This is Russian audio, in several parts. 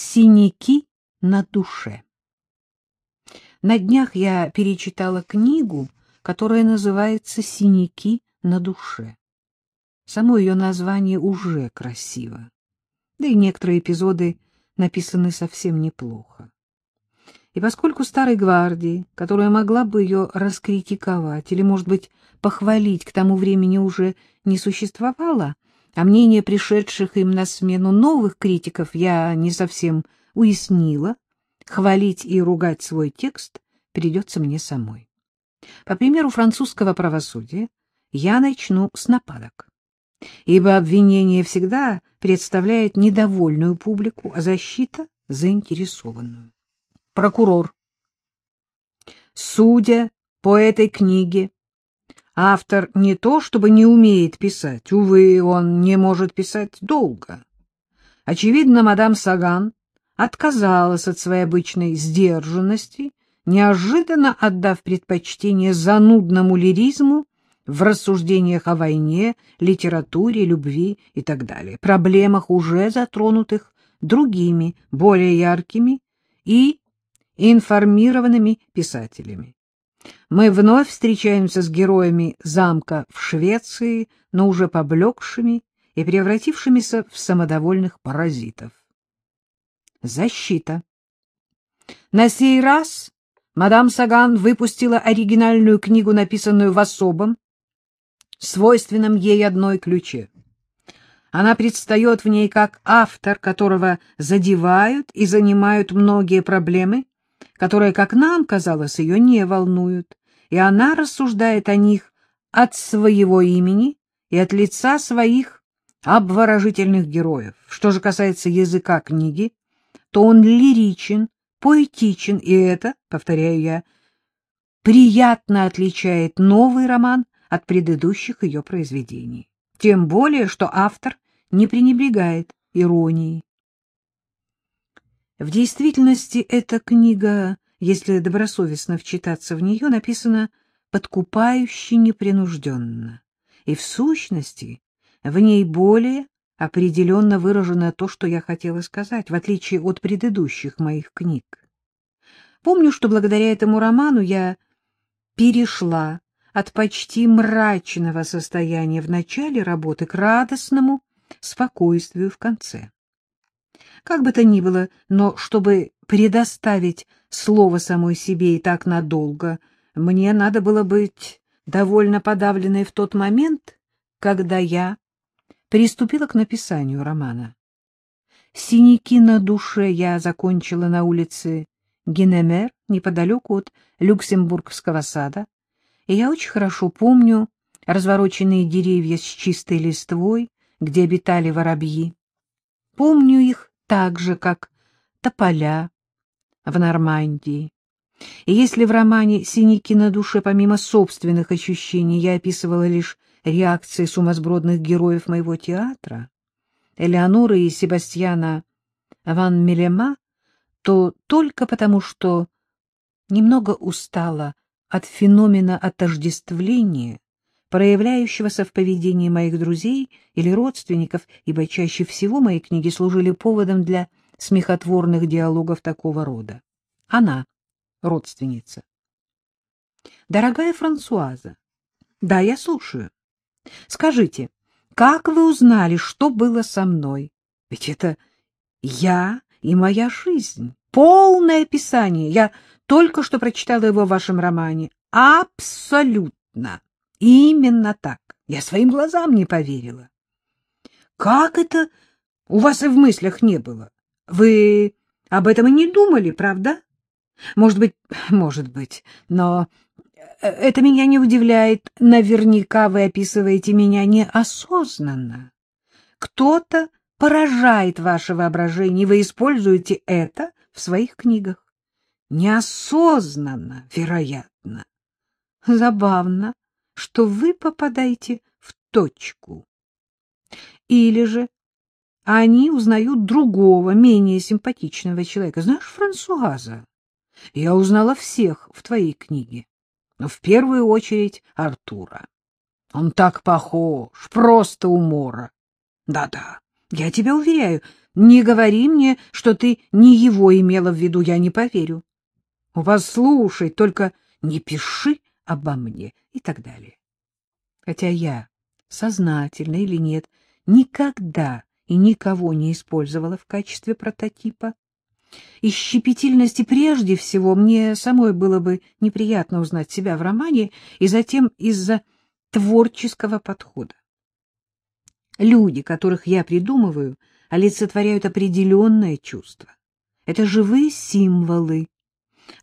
Синяки на душе. На днях я перечитала книгу, которая называется «Синяки на душе». Само ее название уже красиво, да и некоторые эпизоды написаны совсем неплохо. И поскольку старой гвардии, которая могла бы ее раскритиковать или, может быть, похвалить, к тому времени уже не существовало, а мнение пришедших им на смену новых критиков я не совсем уяснила, хвалить и ругать свой текст придется мне самой. По примеру французского правосудия я начну с нападок, ибо обвинение всегда представляет недовольную публику, а защита — заинтересованную. Прокурор. Судя по этой книге, Автор не то чтобы не умеет писать, увы, он не может писать долго. Очевидно, мадам Саган отказалась от своей обычной сдержанности, неожиданно отдав предпочтение занудному лиризму в рассуждениях о войне, литературе, любви и так далее, проблемах, уже затронутых другими, более яркими и информированными писателями. Мы вновь встречаемся с героями замка в Швеции, но уже поблекшими и превратившимися в самодовольных паразитов. Защита. На сей раз мадам Саган выпустила оригинальную книгу, написанную в особом, свойственном ей одной ключе. Она предстает в ней как автор, которого задевают и занимают многие проблемы, которые, как нам казалось, ее не волнуют, и она рассуждает о них от своего имени и от лица своих обворожительных героев. Что же касается языка книги, то он лиричен, поэтичен, и это, повторяю я, приятно отличает новый роман от предыдущих ее произведений. Тем более, что автор не пренебрегает иронией. В действительности эта книга, если добросовестно вчитаться в нее, написана подкупающе непринужденно. И в сущности в ней более определенно выражено то, что я хотела сказать, в отличие от предыдущих моих книг. Помню, что благодаря этому роману я перешла от почти мрачного состояния в начале работы к радостному спокойствию в конце. Как бы то ни было, но чтобы предоставить слово самой себе и так надолго, мне надо было быть довольно подавленной в тот момент, когда я приступила к написанию романа. «Синяки на душе» я закончила на улице Генемер, неподалеку от Люксембургского сада, и я очень хорошо помню развороченные деревья с чистой листвой, где обитали воробьи. Помню их так же, как тополя в Нормандии. И если в романе «Синяки на душе» помимо собственных ощущений я описывала лишь реакции сумасбродных героев моего театра, Элеоноры и Себастьяна Ван Мелема, то только потому, что немного устала от феномена отождествления, проявляющегося в поведении моих друзей или родственников, ибо чаще всего мои книги служили поводом для смехотворных диалогов такого рода. Она, родственница. Дорогая Франсуаза, да, я слушаю. Скажите, как вы узнали, что было со мной? Ведь это я и моя жизнь. Полное описание. Я только что прочитала его в вашем романе. Абсолютно. Именно так. Я своим глазам не поверила. Как это у вас и в мыслях не было? Вы об этом и не думали, правда? Может быть, может быть, но это меня не удивляет. Наверняка вы описываете меня неосознанно. Кто-то поражает ваше воображение, и вы используете это в своих книгах. Неосознанно, вероятно. Забавно что вы попадаете в точку. Или же они узнают другого, менее симпатичного человека. Знаешь, Франсуаза, я узнала всех в твоей книге, но в первую очередь Артура. Он так похож, просто умора. Да-да, я тебя уверяю, Не говори мне, что ты не его имела в виду, я не поверю. У вас слушай, только не пиши обо мне и так далее. Хотя я, сознательно или нет, никогда и никого не использовала в качестве прототипа. Из щепетильности прежде всего мне самой было бы неприятно узнать себя в романе, и затем из-за творческого подхода. Люди, которых я придумываю, олицетворяют определенное чувство. Это живые символы.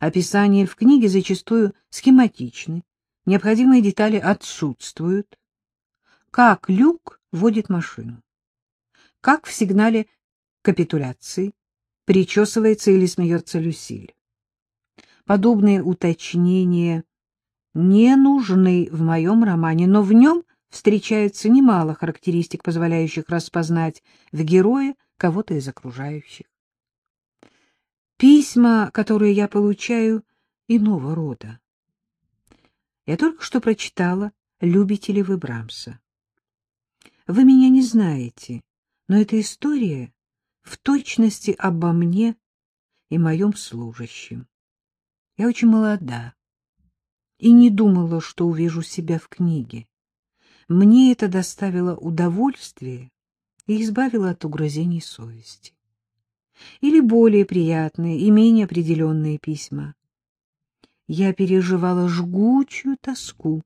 Описания в книге зачастую схематичны, необходимые детали отсутствуют. Как Люк водит машину? Как в сигнале капитуляции причесывается или смеется Люсиль? Подобные уточнения не нужны в моем романе, но в нем встречается немало характеристик, позволяющих распознать в герое кого-то из окружающих. Письма, которые я получаю, иного рода. Я только что прочитала «Любите ли вы Брамса?». Вы меня не знаете, но эта история в точности обо мне и моем служащем. Я очень молода и не думала, что увижу себя в книге. Мне это доставило удовольствие и избавило от угрызений совести. Или более приятные и менее определенные письма. Я переживала жгучую тоску,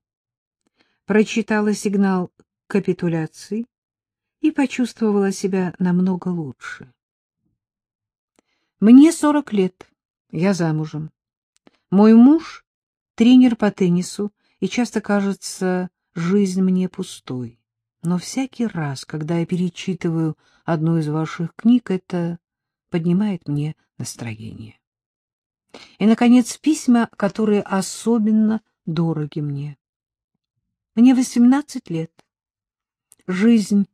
прочитала сигнал капитуляции и почувствовала себя намного лучше. Мне сорок лет, я замужем. Мой муж — тренер по теннису, и часто кажется, жизнь мне пустой. Но всякий раз, когда я перечитываю одну из ваших книг, это поднимает мне настроение. И, наконец, письма, которые особенно дороги мне. Мне восемнадцать лет. Жизнь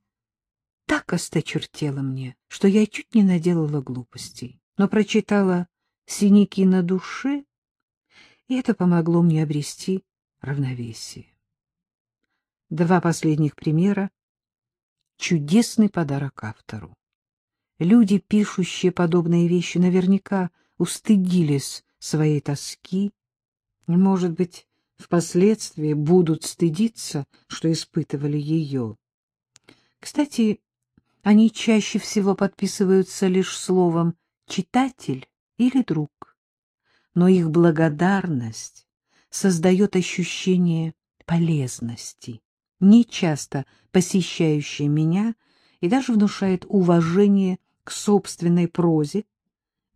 так осточертела мне, что я чуть не наделала глупостей, но прочитала «Синяки на душе», и это помогло мне обрести равновесие. Два последних примера — чудесный подарок автору. Люди, пишущие подобные вещи, наверняка устыдились своей тоски, может быть, впоследствии будут стыдиться, что испытывали ее. Кстати, они чаще всего подписываются лишь словом «читатель» или «друг», но их благодарность создает ощущение полезности нечасто посещающая меня и даже внушает уважение к собственной прозе,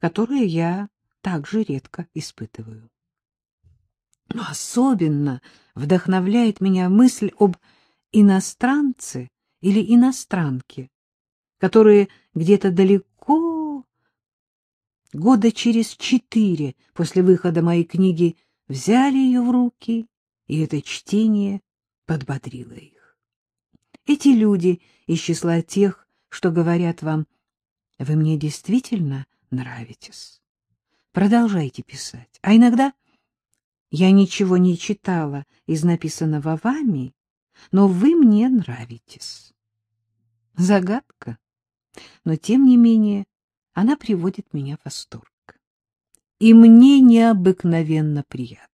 которое я также редко испытываю. Но особенно вдохновляет меня мысль об иностранце или иностранке, которые где-то далеко, года через четыре после выхода моей книги, взяли ее в руки, и это чтение подбодрила их. Эти люди из числа тех, что говорят вам, вы мне действительно нравитесь. Продолжайте писать. А иногда я ничего не читала из написанного вами, но вы мне нравитесь. Загадка, но тем не менее она приводит меня в восторг. И мне необыкновенно приятно.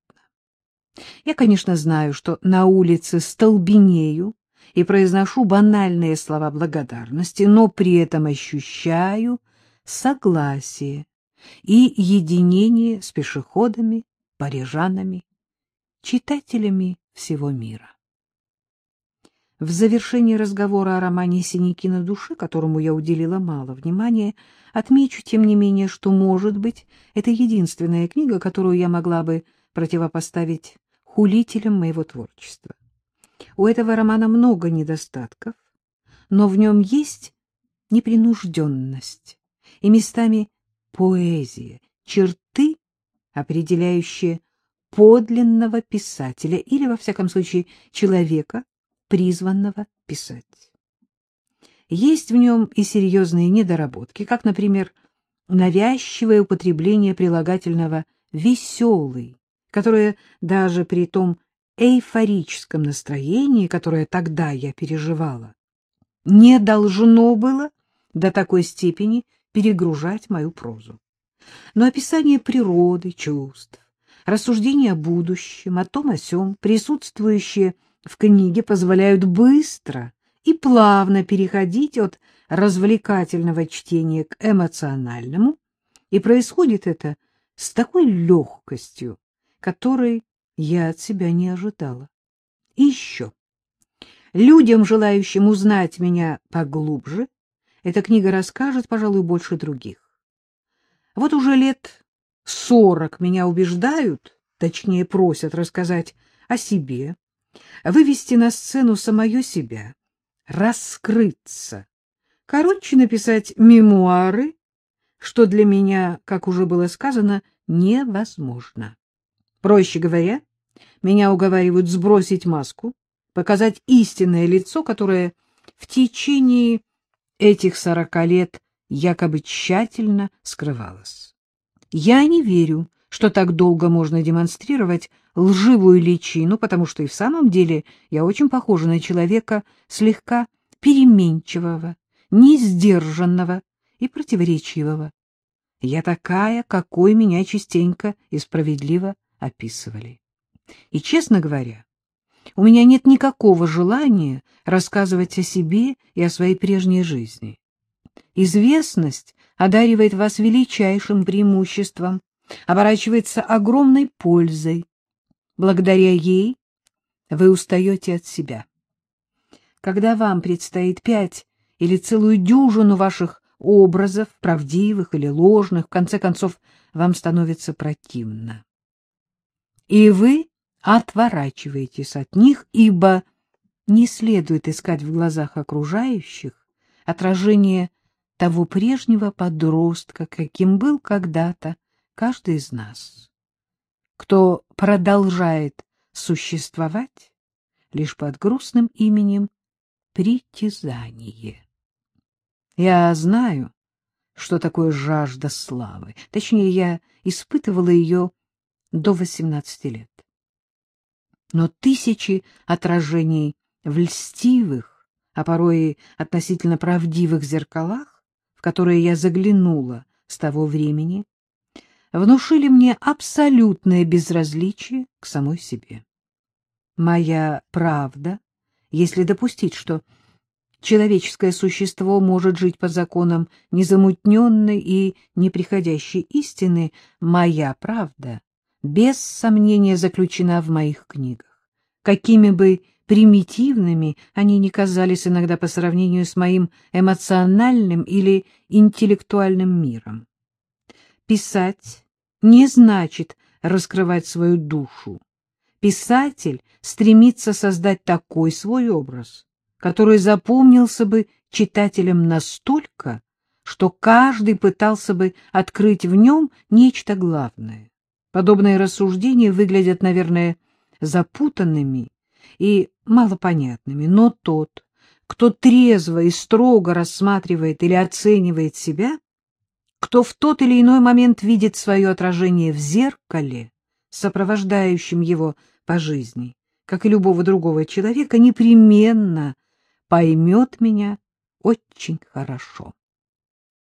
Я, конечно, знаю, что на улице столбенею и произношу банальные слова благодарности, но при этом ощущаю согласие и единение с пешеходами, парижанами, читателями всего мира. В завершении разговора о романе «Синяки на душе», которому я уделила мало внимания, отмечу, тем не менее, что, может быть, это единственная книга, которую я могла бы противопоставить хулителем моего творчества. У этого романа много недостатков, но в нем есть непринужденность и местами поэзия, черты, определяющие подлинного писателя или, во всяком случае, человека, призванного писать. Есть в нем и серьезные недоработки, как, например, навязчивое употребление прилагательного «веселый», которое даже при том эйфорическом настроении, которое тогда я переживала, не должно было до такой степени перегружать мою прозу. Но описание природы, чувств, рассуждения о будущем, о том о сём, присутствующие в книге, позволяют быстро и плавно переходить от развлекательного чтения к эмоциональному, и происходит это с такой легкостью, которой я от себя не ожидала. И еще. Людям, желающим узнать меня поглубже, эта книга расскажет, пожалуй, больше других. Вот уже лет сорок меня убеждают, точнее просят рассказать о себе, вывести на сцену самое себя, раскрыться, короче, написать мемуары, что для меня, как уже было сказано, невозможно. Проще говоря, меня уговаривают сбросить маску, показать истинное лицо, которое в течение этих сорока лет якобы тщательно скрывалось. Я не верю, что так долго можно демонстрировать лживую личину, потому что и в самом деле я очень похожа на человека слегка переменчивого, несдержанного и противоречивого. Я такая, какой меня частенько и справедливо описывали. И, честно говоря, у меня нет никакого желания рассказывать о себе и о своей прежней жизни. Известность одаривает вас величайшим преимуществом, оборачивается огромной пользой. Благодаря ей вы устаете от себя. Когда вам предстоит пять или целую дюжину ваших образов, правдивых или ложных, в конце концов, вам становится противно. И вы отворачиваетесь от них, ибо не следует искать в глазах окружающих отражение того прежнего подростка, каким был когда-то каждый из нас, кто продолжает существовать лишь под грустным именем притязание. Я знаю, что такое жажда славы. Точнее, я испытывала ее до 18 лет. Но тысячи отражений в льстивых, а порой и относительно правдивых зеркалах, в которые я заглянула с того времени, внушили мне абсолютное безразличие к самой себе. Моя правда, если допустить, что человеческое существо может жить по законам незамутненной и неприходящей истины, моя правда без сомнения заключена в моих книгах. Какими бы примитивными они ни казались иногда по сравнению с моим эмоциональным или интеллектуальным миром. Писать не значит раскрывать свою душу. Писатель стремится создать такой свой образ, который запомнился бы читателям настолько, что каждый пытался бы открыть в нем нечто главное. Подобные рассуждения выглядят, наверное, запутанными и малопонятными, но тот, кто трезво и строго рассматривает или оценивает себя, кто в тот или иной момент видит свое отражение в зеркале, сопровождающем его по жизни, как и любого другого человека, непременно поймет меня очень хорошо.